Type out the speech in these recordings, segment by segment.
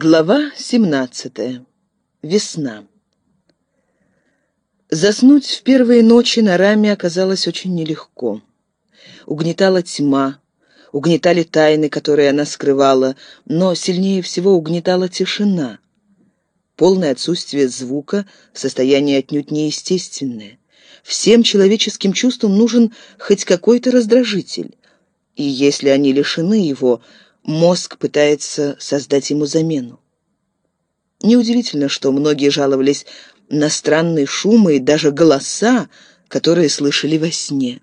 Глава 17. Весна. Заснуть в первые ночи на раме оказалось очень нелегко. Угнетала тьма, угнетали тайны, которые она скрывала, но сильнее всего угнетала тишина. Полное отсутствие звука — состояние отнюдь неестественное. Всем человеческим чувствам нужен хоть какой-то раздражитель, и если они лишены его — мозг пытается создать ему замену. Неудивительно, что многие жаловались на странные шумы и даже голоса, которые слышали во сне.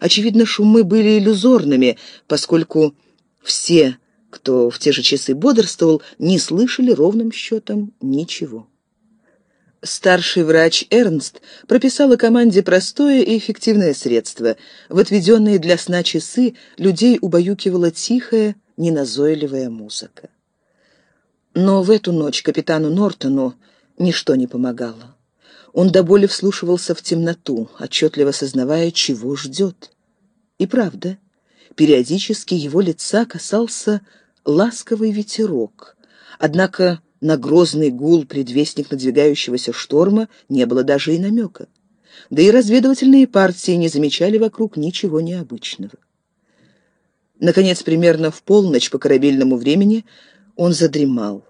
Очевидно, шумы были иллюзорными, поскольку все, кто в те же часы бодрствовал, не слышали ровным счетом ничего. Старший врач Эрнст прописала команде простое и эффективное средство. В отведенные для сна часы людей убаюкивала тихая, неназойливая музыка. Но в эту ночь капитану Нортону ничто не помогало. Он до боли вслушивался в темноту, отчетливо сознавая, чего ждет. И правда, периодически его лица касался ласковый ветерок, однако на грозный гул, предвестник надвигающегося шторма, не было даже и намека. Да и разведывательные партии не замечали вокруг ничего необычного. Наконец, примерно в полночь по корабельному времени он задремал.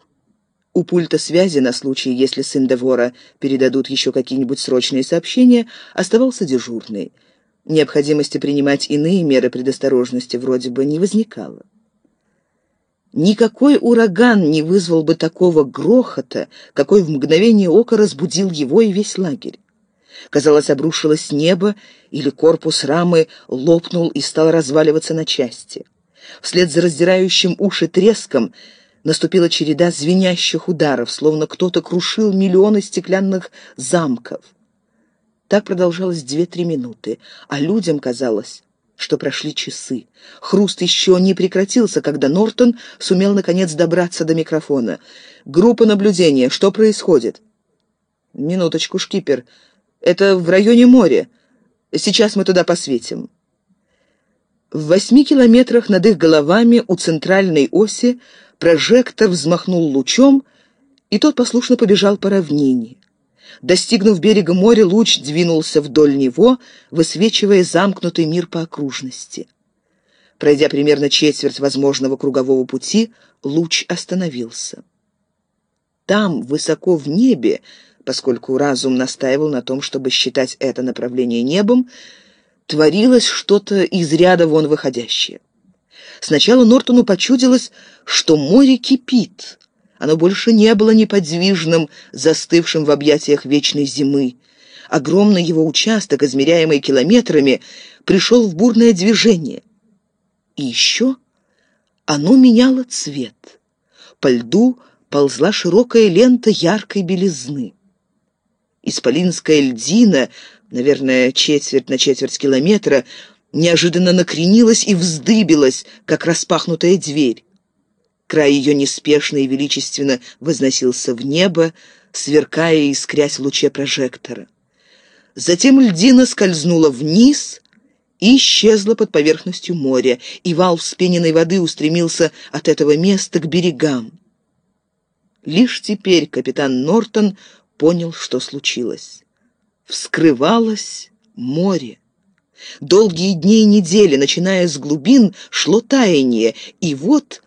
У пульта связи на случай, если сын Девора передадут еще какие-нибудь срочные сообщения, оставался дежурный. Необходимости принимать иные меры предосторожности вроде бы не возникало. Никакой ураган не вызвал бы такого грохота, какой в мгновение ока разбудил его и весь лагерь. Казалось, обрушилось небо, или корпус рамы лопнул и стал разваливаться на части. Вслед за раздирающим уши треском наступила череда звенящих ударов, словно кто-то крушил миллионы стеклянных замков. Так продолжалось две-три минуты, а людям казалось, что прошли часы. Хруст еще не прекратился, когда Нортон сумел наконец добраться до микрофона. «Группа наблюдения. Что происходит?» «Минуточку, шкипер. Это в районе моря. Сейчас мы туда посветим». В восьми километрах над их головами у центральной оси прожектор взмахнул лучом, и тот послушно побежал по равнине. Достигнув берега моря, луч двинулся вдоль него, высвечивая замкнутый мир по окружности. Пройдя примерно четверть возможного кругового пути, луч остановился. Там, высоко в небе, поскольку разум настаивал на том, чтобы считать это направление небом, творилось что-то из ряда вон выходящее. Сначала Нортону почудилось, что море кипит. Оно больше не было неподвижным, застывшим в объятиях вечной зимы. Огромный его участок, измеряемый километрами, пришел в бурное движение. И еще оно меняло цвет. По льду ползла широкая лента яркой белизны. Исполинская льдина, наверное, четверть на четверть километра, неожиданно накренилась и вздыбилась, как распахнутая дверь. Край ее неспешно и величественно возносился в небо, сверкая и искрясь в луче прожектора. Затем льдина скользнула вниз и исчезла под поверхностью моря, и вал вспененной воды устремился от этого места к берегам. Лишь теперь капитан Нортон понял, что случилось. Вскрывалось море. Долгие дни и недели, начиная с глубин, шло таяние, и вот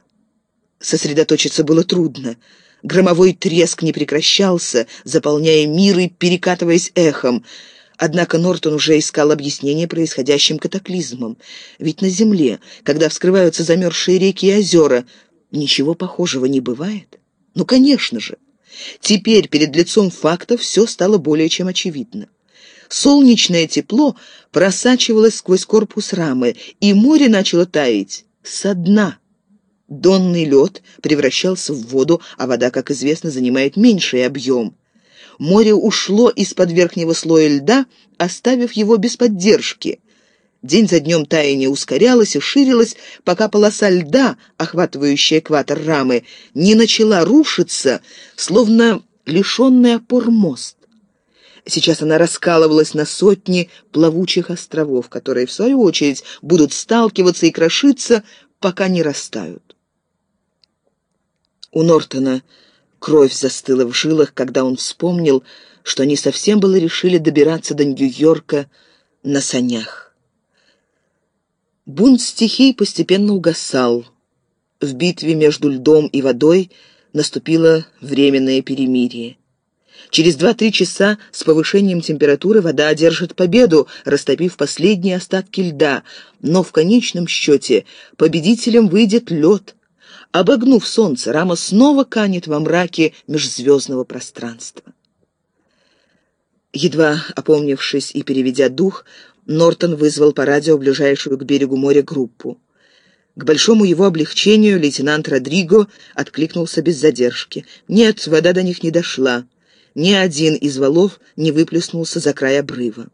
сосредоточиться было трудно. Громовой треск не прекращался, заполняя мир и перекатываясь эхом. Однако Нортон уже искал объяснение происходящим катаклизмам. Ведь на Земле, когда вскрываются замерзшие реки и озера, ничего похожего не бывает. Ну, конечно же. Теперь перед лицом фактов все стало более чем очевидно. Солнечное тепло просачивалось сквозь корпус рамы, и море начало таять со дна. Донный лед превращался в воду, а вода, как известно, занимает меньший объем. Море ушло из-под верхнего слоя льда, оставив его без поддержки. День за днем таяние ускорялось и ширилось, пока полоса льда, охватывающая экватор рамы, не начала рушиться, словно лишенный опор мост. Сейчас она раскалывалась на сотни плавучих островов, которые, в свою очередь, будут сталкиваться и крошиться, пока не растают. У Нортона кровь застыла в жилах, когда он вспомнил, что они совсем было решили добираться до Нью-Йорка на санях. Бунт стихий постепенно угасал. В битве между льдом и водой наступило временное перемирие. Через два-три часа с повышением температуры вода одержит победу, растопив последние остатки льда, но в конечном счете победителем выйдет лед. Обогнув солнце, рама снова канет во мраке межзвездного пространства. Едва опомнившись и переведя дух, Нортон вызвал по радио ближайшую к берегу моря группу. К большому его облегчению лейтенант Родриго откликнулся без задержки. Нет, вода до них не дошла. Ни один из валов не выплеснулся за край обрыва.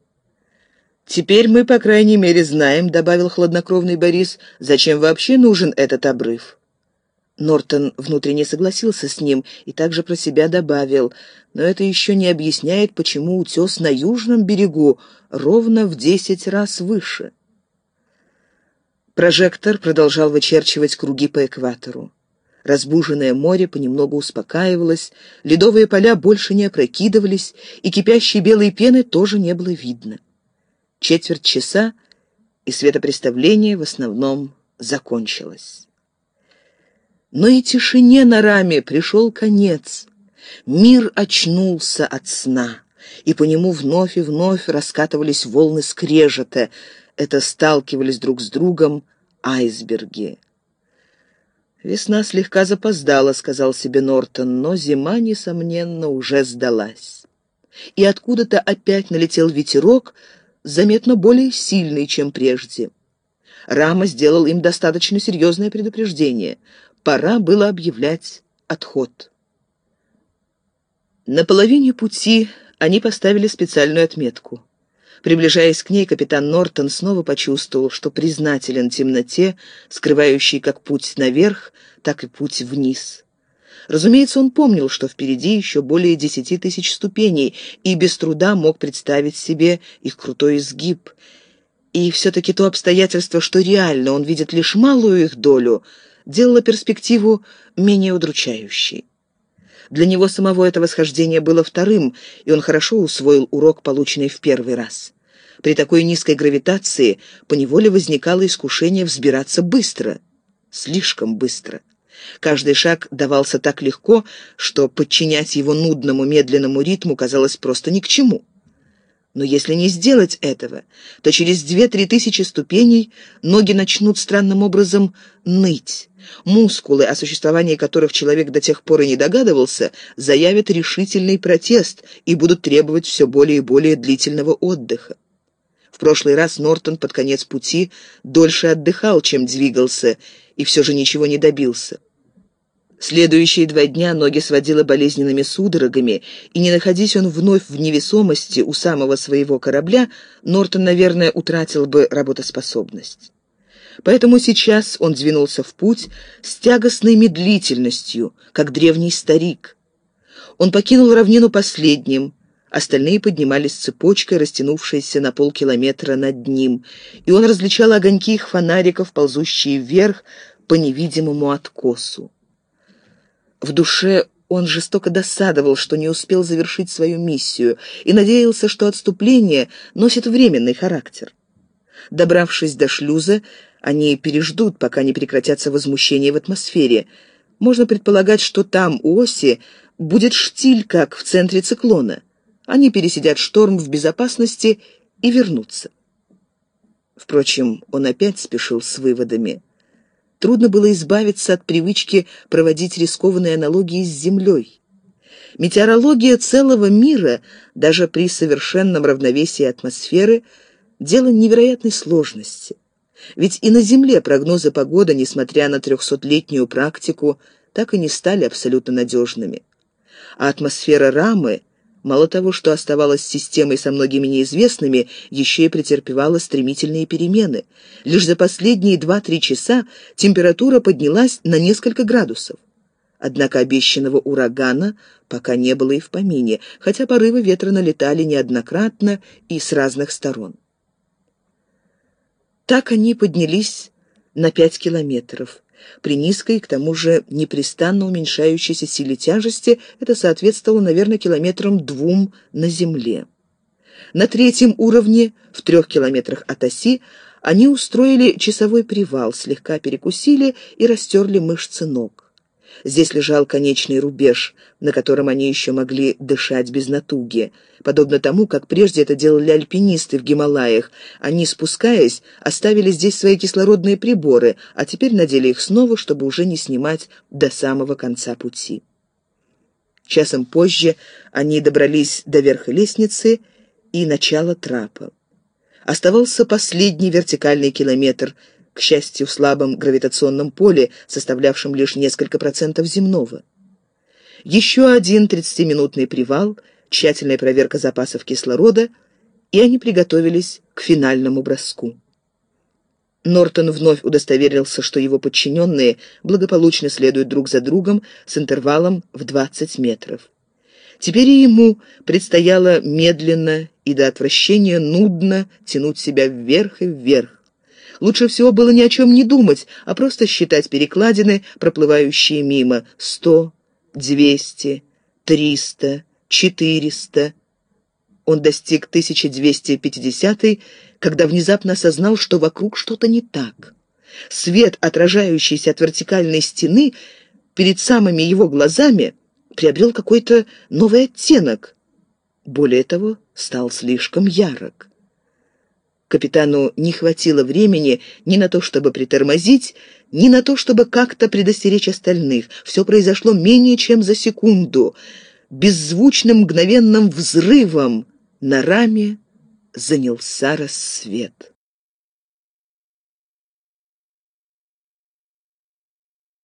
«Теперь мы, по крайней мере, знаем», — добавил хладнокровный Борис, — «зачем вообще нужен этот обрыв?» Нортон внутренне согласился с ним и также про себя добавил, но это еще не объясняет, почему утес на южном берегу ровно в десять раз выше. Прожектор продолжал вычерчивать круги по экватору. Разбуженное море понемногу успокаивалось, ледовые поля больше не опрокидывались, и кипящей белой пены тоже не было видно. Четверть часа, и светопреставление в основном закончилось. Но и тишине на раме пришел конец. Мир очнулся от сна, и по нему вновь и вновь раскатывались волны скрежета. Это сталкивались друг с другом айсберги. «Весна слегка запоздала», — сказал себе Нортон, но зима, несомненно, уже сдалась. И откуда-то опять налетел ветерок, заметно более сильный, чем прежде. Рама сделал им достаточно серьезное предупреждение пора было объявлять отход. На половине пути они поставили специальную отметку. Приближаясь к ней, капитан Нортон снова почувствовал, что признателен темноте, скрывающей как путь наверх, так и путь вниз. Разумеется, он помнил, что впереди еще более десяти тысяч ступеней, и без труда мог представить себе их крутой изгиб. И все-таки то обстоятельство, что реально он видит лишь малую их долю — делало перспективу менее удручающей. Для него самого это восхождение было вторым, и он хорошо усвоил урок, полученный в первый раз. При такой низкой гравитации поневоле возникало искушение взбираться быстро, слишком быстро. Каждый шаг давался так легко, что подчинять его нудному медленному ритму казалось просто ни к чему. Но если не сделать этого, то через две-три тысячи ступеней ноги начнут странным образом ныть. Мускулы, о существовании которых человек до тех пор и не догадывался, заявят решительный протест и будут требовать все более и более длительного отдыха. В прошлый раз Нортон под конец пути дольше отдыхал, чем двигался, и все же ничего не добился. Следующие два дня ноги сводило болезненными судорогами, и не находясь он вновь в невесомости у самого своего корабля, Нортон, наверное, утратил бы работоспособность. Поэтому сейчас он двинулся в путь с тягостной медлительностью, как древний старик. Он покинул равнину последним, остальные поднимались цепочкой, растянувшейся на полкилометра над ним, и он различал огоньки их фонариков, ползущие вверх по невидимому откосу. В душе он жестоко досадовал, что не успел завершить свою миссию, и надеялся, что отступление носит временный характер. Добравшись до шлюза, они переждут, пока не прекратятся возмущения в атмосфере. Можно предполагать, что там, у оси, будет штиль, как в центре циклона. Они пересидят шторм в безопасности и вернутся. Впрочем, он опять спешил с выводами. Трудно было избавиться от привычки проводить рискованные аналогии с Землей. Метеорология целого мира, даже при совершенном равновесии атмосферы, дело невероятной сложности. Ведь и на Земле прогнозы погоды, несмотря на трехсотлетнюю практику, так и не стали абсолютно надежными. А атмосфера рамы – Мало того, что оставалась системой со многими неизвестными, еще и претерпевала стремительные перемены. Лишь за последние 2-3 часа температура поднялась на несколько градусов. Однако обещанного урагана пока не было и в помине, хотя порывы ветра налетали неоднократно и с разных сторон. Так они поднялись на пять километров, При низкой, к тому же непрестанно уменьшающейся силе тяжести это соответствовало, наверное, километрам двум на земле. На третьем уровне, в трех километрах от оси, они устроили часовой привал, слегка перекусили и растерли мышцы ног. Здесь лежал конечный рубеж, на котором они еще могли дышать без натуги. Подобно тому, как прежде это делали альпинисты в Гималаях. Они, спускаясь, оставили здесь свои кислородные приборы, а теперь надели их снова, чтобы уже не снимать до самого конца пути. Часом позже они добрались до верха лестницы и начала трапа. Оставался последний вертикальный километр – к счастью, в слабом гравитационном поле, составлявшем лишь несколько процентов земного. Еще один 30-минутный привал, тщательная проверка запасов кислорода, и они приготовились к финальному броску. Нортон вновь удостоверился, что его подчиненные благополучно следуют друг за другом с интервалом в 20 метров. Теперь и ему предстояло медленно и до отвращения нудно тянуть себя вверх и вверх, Лучше всего было ни о чем не думать, а просто считать перекладины, проплывающие мимо. Сто, двести, триста, четыреста. Он достиг 1250 когда внезапно осознал, что вокруг что-то не так. Свет, отражающийся от вертикальной стены, перед самыми его глазами приобрел какой-то новый оттенок. Более того, стал слишком ярок. Капитану не хватило времени ни на то, чтобы притормозить, ни на то, чтобы как-то предостеречь остальных. Все произошло менее чем за секунду. Беззвучным мгновенным взрывом на раме занялся рассвет.